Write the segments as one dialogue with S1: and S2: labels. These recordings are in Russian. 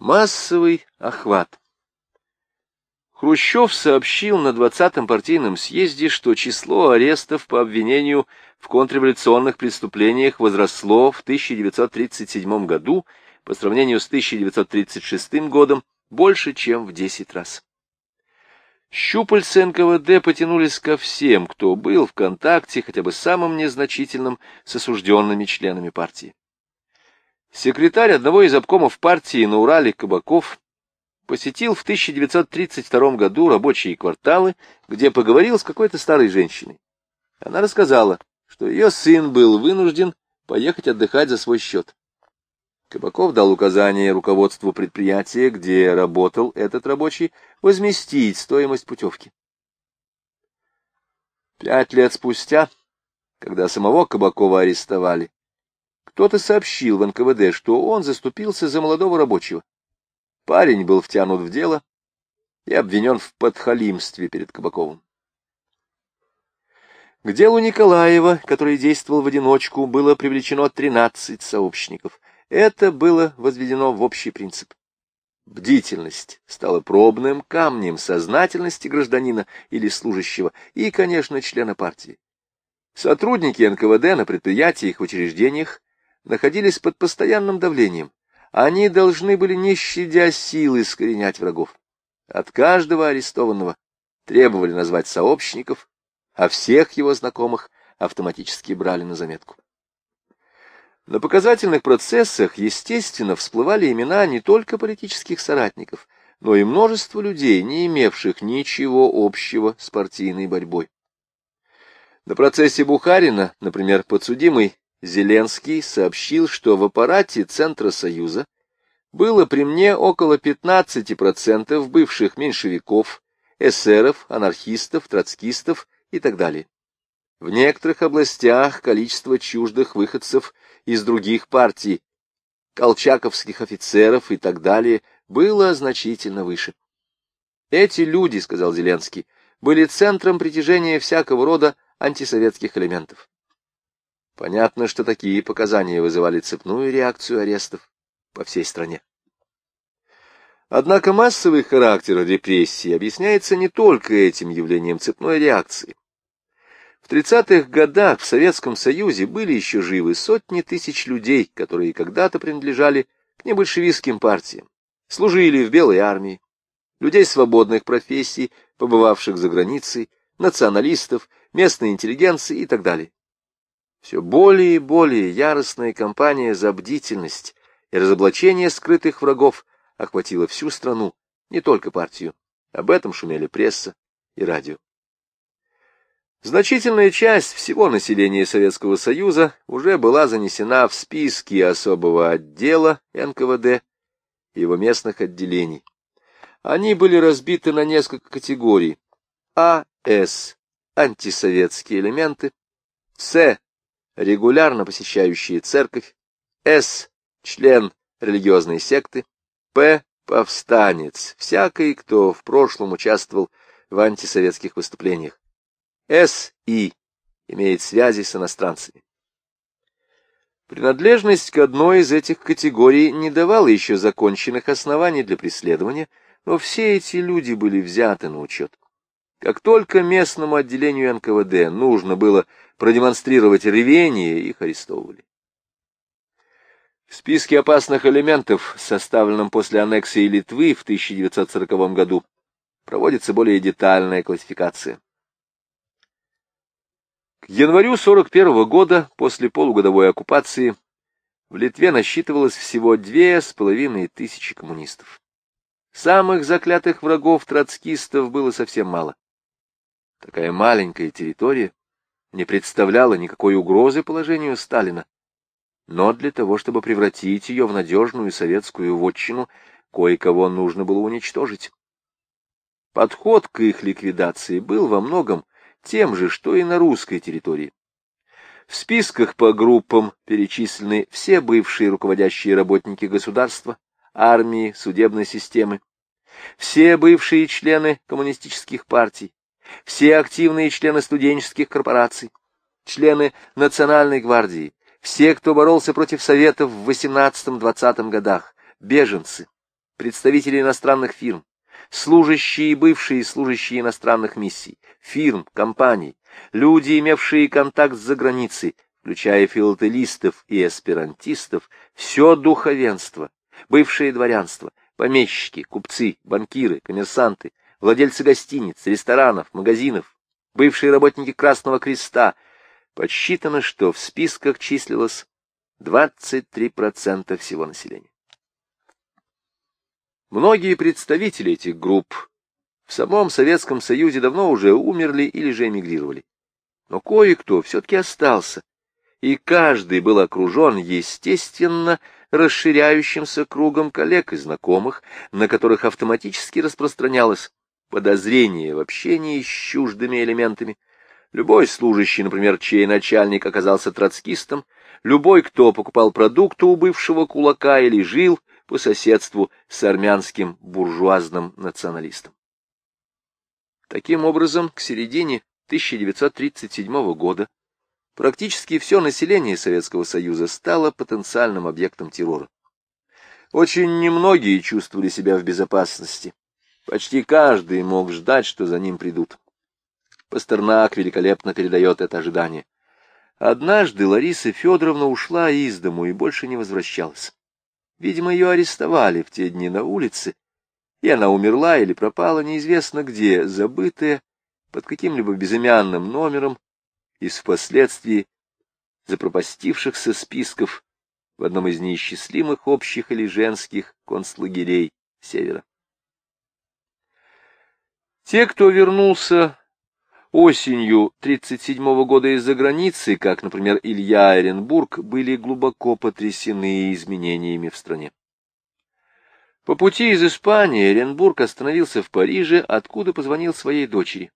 S1: Массовый охват. Хрущев сообщил на 20-м партийном съезде, что число арестов по обвинению в контрреволюционных преступлениях возросло в 1937 году по сравнению с 1936 годом больше, чем в 10 раз. Щупальцы НКВД потянулись ко всем, кто был в контакте хотя бы самым незначительным с осужденными членами партии. Секретарь одного из обкомов партии на Урале Кабаков посетил в 1932 году рабочие кварталы, где поговорил с какой-то старой женщиной. Она рассказала, что ее сын был вынужден поехать отдыхать за свой счет. Кабаков дал указание руководству предприятия, где работал этот рабочий, возместить стоимость путевки. Пять лет спустя, когда самого Кабакова арестовали, кто-то сообщил в НКВД, что он заступился за молодого рабочего. Парень был втянут в дело и обвинен в подхалимстве перед Кабаковым. К делу Николаева, который действовал в одиночку, было привлечено 13 сообщников. Это было возведено в общий принцип. Бдительность стала пробным камнем сознательности гражданина или служащего и, конечно, члена партии. Сотрудники НКВД на предприятиях и учреждениях находились под постоянным давлением. Они должны были, не щадя силы, искоренять врагов. От каждого арестованного требовали назвать сообщников, а всех его знакомых автоматически брали на заметку. На показательных процессах, естественно, всплывали имена не только политических соратников, но и множество людей, не имевших ничего общего с партийной борьбой. На процессе Бухарина, например, подсудимый Зеленский сообщил, что в аппарате Центра Союза было при мне около 15% бывших меньшевиков, эсеров, анархистов, троцкистов и так далее. В некоторых областях количество чуждых выходцев из других партий, колчаковских офицеров и так далее, было значительно выше. Эти люди, сказал Зеленский, были центром притяжения всякого рода антисоветских элементов. Понятно, что такие показания вызывали цепную реакцию арестов по всей стране. Однако массовый характер репрессий объясняется не только этим явлением цепной реакции. В 30-х годах в Советском Союзе были еще живы сотни тысяч людей, которые когда-то принадлежали к небольшевистским партиям, служили в Белой армии, людей свободных профессий, побывавших за границей, националистов, местной интеллигенции и так далее. Все более и более яростная кампания за бдительность и разоблачение скрытых врагов охватила всю страну, не только партию. Об этом шумели пресса и радио. Значительная часть всего населения Советского Союза уже была занесена в списки особого отдела НКВД и его местных отделений. Они были разбиты на несколько категорий. А, С – антисоветские элементы, С регулярно посещающие церковь, С – член религиозной секты, П – повстанец, всякий, кто в прошлом участвовал в антисоветских выступлениях. С и имеет связи с иностранцами. Принадлежность к одной из этих категорий не давала еще законченных оснований для преследования, но все эти люди были взяты на учет. Как только местному отделению НКВД нужно было продемонстрировать ревение, их арестовывали. В списке опасных элементов, составленном после аннексии Литвы в 1940 году, проводится более детальная классификация. К январю 1941 года, после полугодовой оккупации, в Литве насчитывалось всего две с половиной тысячи коммунистов. Самых заклятых врагов троцкистов было совсем мало. Такая маленькая территория не представляла никакой угрозы положению Сталина. Но для того, чтобы превратить ее в надежную советскую вотчину, кое-кого нужно было уничтожить. Подход к их ликвидации был во многом тем же, что и на русской территории. В списках по группам перечислены все бывшие руководящие работники государства, армии, судебной системы, все бывшие члены коммунистических партий, все активные члены студенческих корпораций, члены Национальной гвардии, все, кто боролся против Советов в 18-20 годах, беженцы, представители иностранных фирм, служащие и бывшие служащие иностранных миссий, фирм, компаний, люди, имевшие контакт с заграницей, включая филателистов и эсперантистов, все духовенство, бывшее дворянство, помещики, купцы, банкиры, коммерсанты, владельцы гостиниц, ресторанов, магазинов, бывшие работники Красного Креста. Подсчитано, что в списках числилось 23% всего населения. Многие представители этих групп в самом Советском Союзе давно уже умерли или же эмигрировали. Но кое-кто все-таки остался, и каждый был окружен, естественно, расширяющимся кругом коллег и знакомых, на которых автоматически распространялось подозрение в общении с чуждыми элементами. Любой служащий, например, чей начальник оказался троцкистом, любой, кто покупал продукты у бывшего кулака или жил по соседству с армянским буржуазным националистом. Таким образом, к середине 1937 года практически все население Советского Союза стало потенциальным объектом террора. Очень немногие чувствовали себя в безопасности. Почти каждый мог ждать, что за ним придут. Пастернак великолепно передает это ожидание. Однажды Лариса Федоровна ушла из дому и больше не возвращалась. Видимо, ее арестовали в те дни на улице, и она умерла или пропала неизвестно где, забытая под каким-либо безымянным номером из впоследствии запропастившихся списков в одном из неисчислимых общих или женских концлагерей Севера. Те, кто вернулся осенью 1937 года из-за границы, как, например, Илья Эренбург, были глубоко потрясены изменениями в стране. По пути из Испании Эренбург остановился в Париже, откуда позвонил своей дочери.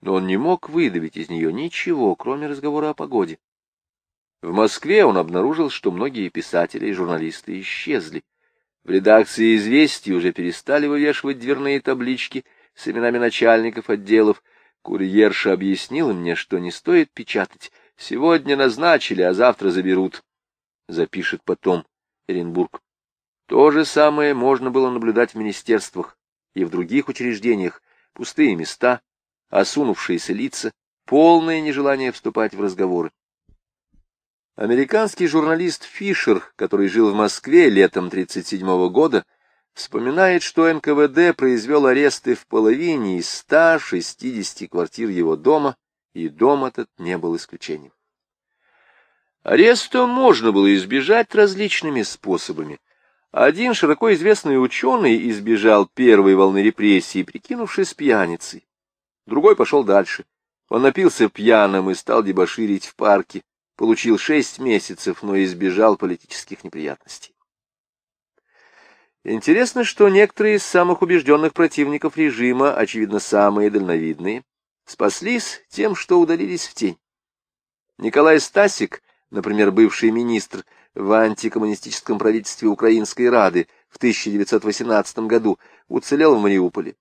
S1: Но он не мог выдавить из нее ничего, кроме разговора о погоде. В Москве он обнаружил, что многие писатели и журналисты исчезли. В редакции «Известий» уже перестали вывешивать дверные таблички с именами начальников отделов. Курьерша объяснила мне, что не стоит печатать. Сегодня назначили, а завтра заберут. Запишет потом Эренбург. То же самое можно было наблюдать в министерствах и в других учреждениях. Пустые места, осунувшиеся лица, полное нежелание вступать в разговоры. Американский журналист Фишер, который жил в Москве летом 1937 года, вспоминает, что НКВД произвел аресты в половине из 160 квартир его дома, и дом этот не был исключением. Ареста можно было избежать различными способами. Один широко известный ученый избежал первой волны репрессий, прикинувшись пьяницей. Другой пошел дальше. Он напился пьяным и стал дебоширить в парке, получил шесть месяцев, но избежал политических неприятностей. Интересно, что некоторые из самых убежденных противников режима, очевидно, самые дальновидные, спаслись тем, что удалились в тень. Николай Стасик, например, бывший министр в антикоммунистическом правительстве Украинской Рады в 1918 году, уцелел в Мариуполе.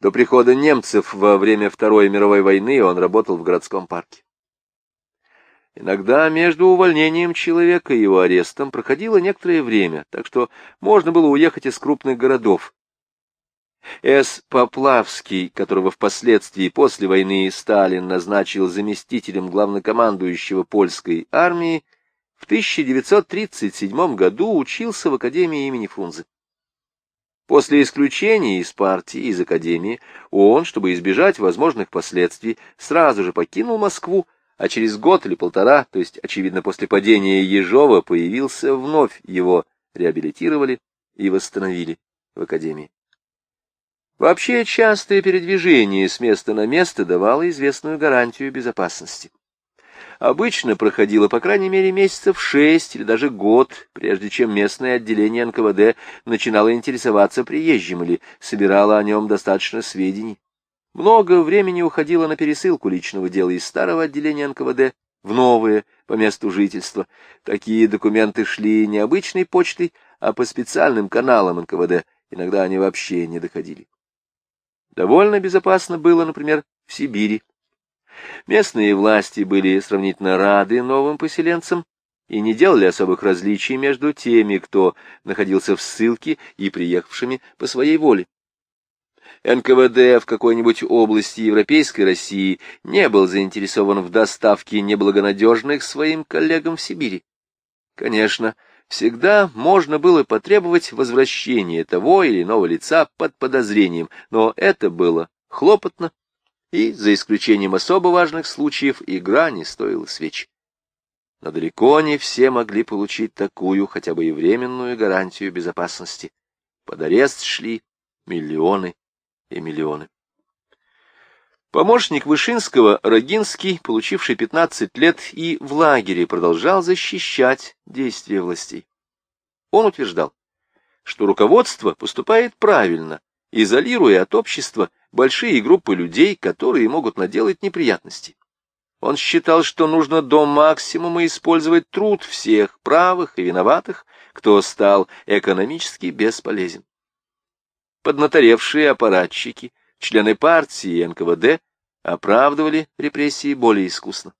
S1: До прихода немцев во время Второй мировой войны он работал в городском парке. Иногда между увольнением человека и его арестом проходило некоторое время, так что можно было уехать из крупных городов. С. Поплавский, которого впоследствии после войны Сталин назначил заместителем главнокомандующего польской армии, в 1937 году учился в Академии имени Фрунзе. После исключения из партии, из Академии, он, чтобы избежать возможных последствий, сразу же покинул Москву, а через год или полтора, то есть, очевидно, после падения Ежова, появился вновь, его реабилитировали и восстановили в Академии. Вообще, частое передвижение с места на место давало известную гарантию безопасности. Обычно проходило по крайней мере месяцев шесть или даже год, прежде чем местное отделение НКВД начинало интересоваться приезжим или собирало о нем достаточно сведений. Много времени уходило на пересылку личного дела из старого отделения НКВД в новое по месту жительства. Такие документы шли не обычной почтой, а по специальным каналам НКВД. Иногда они вообще не доходили. Довольно безопасно было, например, в Сибири. Местные власти были сравнительно рады новым поселенцам, и не делали особых различий между теми, кто находился в ссылке, и приехавшими по своей воле. НКВД в какой-нибудь области Европейской России не был заинтересован в доставке неблагонадежных своим коллегам в Сибири. Конечно, всегда можно было потребовать возвращения того или иного лица под подозрением, но это было хлопотно, и, за исключением особо важных случаев, игра не стоила свеч. Но далеко не все могли получить такую, хотя бы и временную гарантию безопасности. Под арест шли миллионы и миллионы. Помощник Вышинского, Рогинский, получивший 15 лет, и в лагере продолжал защищать действия властей. Он утверждал, что руководство поступает правильно, изолируя от общества большие группы людей, которые могут наделать неприятности. Он считал, что нужно до максимума использовать труд всех правых и виноватых, кто стал экономически бесполезен. Поднаторевшие аппаратчики, члены партии и НКВД оправдывали репрессии более искусно.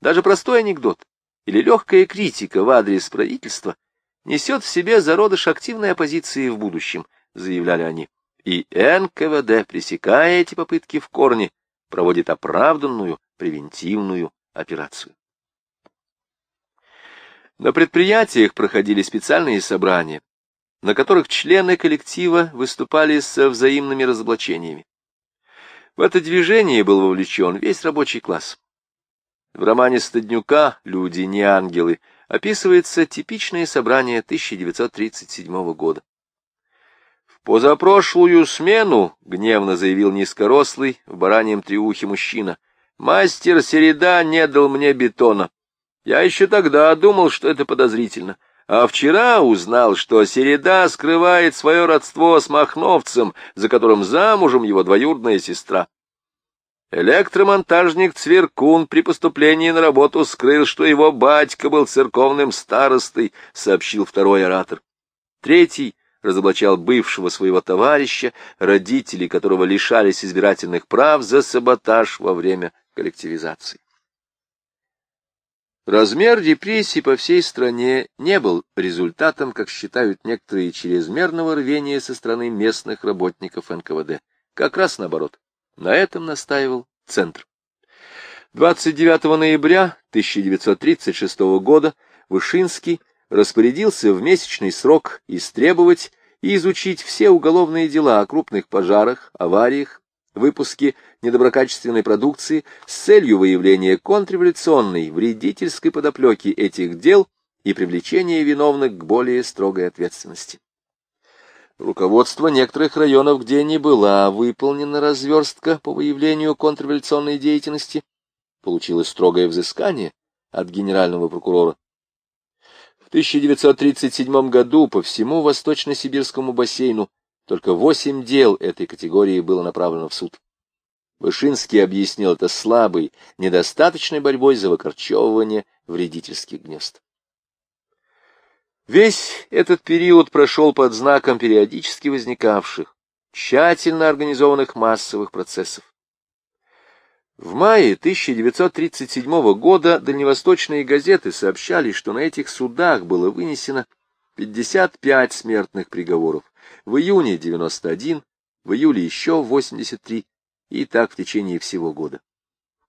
S1: Даже простой анекдот или легкая критика в адрес правительства несет в себе зародыш активной оппозиции в будущем, заявляли они. И НКВД, пресекая эти попытки в корне, проводит оправданную превентивную операцию. На предприятиях проходили специальные собрания, на которых члены коллектива выступали со взаимными разоблачениями. В это движение был вовлечен весь рабочий класс. В романе Стаднюка «Люди не ангелы» описывается типичное собрание 1937 года. В позапрошлую смену, гневно заявил низкорослый в бараньем триухе мужчина, мастер Середа не дал мне бетона. Я еще тогда думал, что это подозрительно. А вчера узнал, что Середа скрывает свое родство с Махновцем, за которым замужем его двоюродная сестра. Электромонтажник Цверкун при поступлении на работу скрыл, что его батька был церковным старостой, сообщил второй оратор. Третий разоблачал бывшего своего товарища, родители которого лишались избирательных прав за саботаж во время коллективизации. Размер репрессий по всей стране не был результатом, как считают некоторые, чрезмерного рвения со стороны местных работников НКВД. Как раз наоборот. На этом настаивал Центр. 29 ноября 1936 года Вышинский распорядился в месячный срок истребовать и изучить все уголовные дела о крупных пожарах, авариях, выпуске недоброкачественной продукции с целью выявления контрреволюционной, вредительской подоплеки этих дел и привлечения виновных к более строгой ответственности. Руководство некоторых районов, где не была выполнена разверстка по выявлению контрреволюционной деятельности, получило строгое взыскание от генерального прокурора. В 1937 году по всему Восточно-Сибирскому бассейну только восемь дел этой категории было направлено в суд. Вышинский объяснил это слабой, недостаточной борьбой за выкорчевывание вредительских гнезд. Весь этот период прошел под знаком периодически возникавших, тщательно организованных массовых процессов. В мае 1937 года дальневосточные газеты сообщали, что на этих судах было вынесено 55 смертных приговоров, в июне 91, в июле еще 83, и так в течение всего года.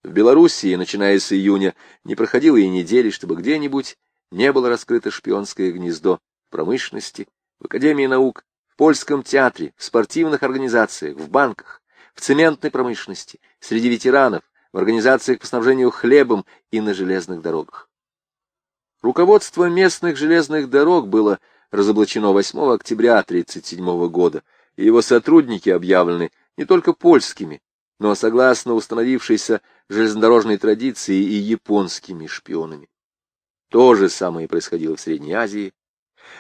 S1: В Белоруссии, начиная с июня, не проходило и недели, чтобы где-нибудь не было раскрыто шпионское гнездо в промышленности, в Академии наук, в польском театре, в спортивных организациях, в банках, в цементной промышленности, среди ветеранов, в организациях по снабжению хлебом и на железных дорогах. Руководство местных железных дорог было разоблачено 8 октября 1937 года, и его сотрудники объявлены не только польскими, но, согласно установившейся железнодорожной традиции, и японскими шпионами. То же самое происходило в Средней Азии.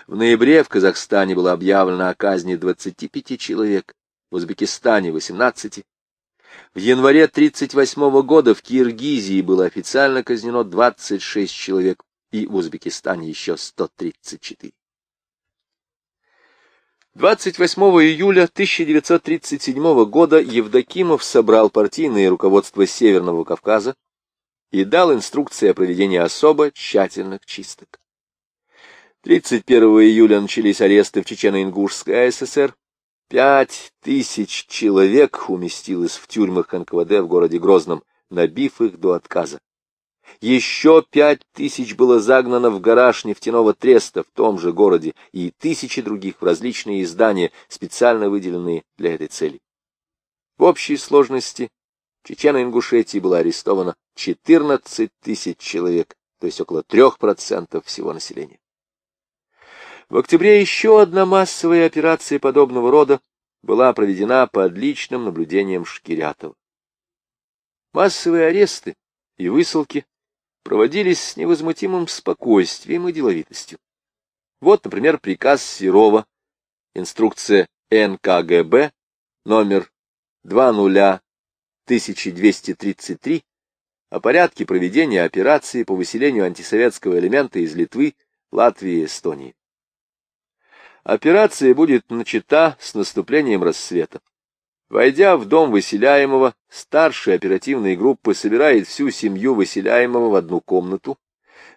S1: В ноябре в Казахстане было объявлено о казни 25 человек, в Узбекистане — 18. В январе 1938 года в Киргизии было официально казнено 26 человек, и в Узбекистане еще 134. 28 июля 1937 года Евдокимов собрал партийное руководство Северного Кавказа и дал инструкции о проведении особо тщательных чисток. 31 июля начались аресты в Чечено-Ингушской АССР. Пять тысяч человек уместилось в тюрьмах НКВД в городе Грозном, набив их до отказа. Еще пять тысяч было загнано в гараж нефтяного треста в том же городе и тысячи других в различные издания, специально выделенные для этой цели. В общей сложности в Чечено-Ингушетии было арестовано 14 тысяч человек, то есть около 3% всего населения. В октябре еще одна массовая операция подобного рода была проведена под личным наблюдением Шкирятова. Массовые аресты и высылки проводились с невозмутимым спокойствием и деловитостью. Вот, например, приказ Серова, инструкция НКГБ номер 20-1233 о порядке проведения операции по выселению антисоветского элемента из Литвы, Латвии и Эстонии. Операция будет начата с наступлением рассвета. Войдя в дом выселяемого, старшая оперативной группы собирает всю семью выселяемого в одну комнату.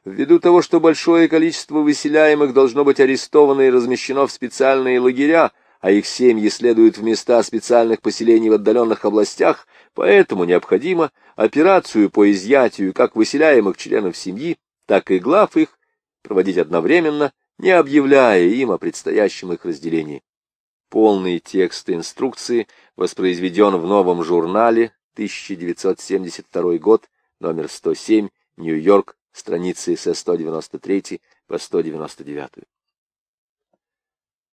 S1: Ввиду того, что большое количество выселяемых должно быть арестовано и размещено в специальные лагеря, а их семьи следуют в места специальных поселений в отдаленных областях, поэтому необходимо операцию по изъятию как выселяемых членов семьи, так и глав их проводить одновременно, не объявляя им о предстоящем их разделении. Полный текст инструкции воспроизведен в новом журнале 1972 год, номер 107, Нью-Йорк, страницы со 193 по 199.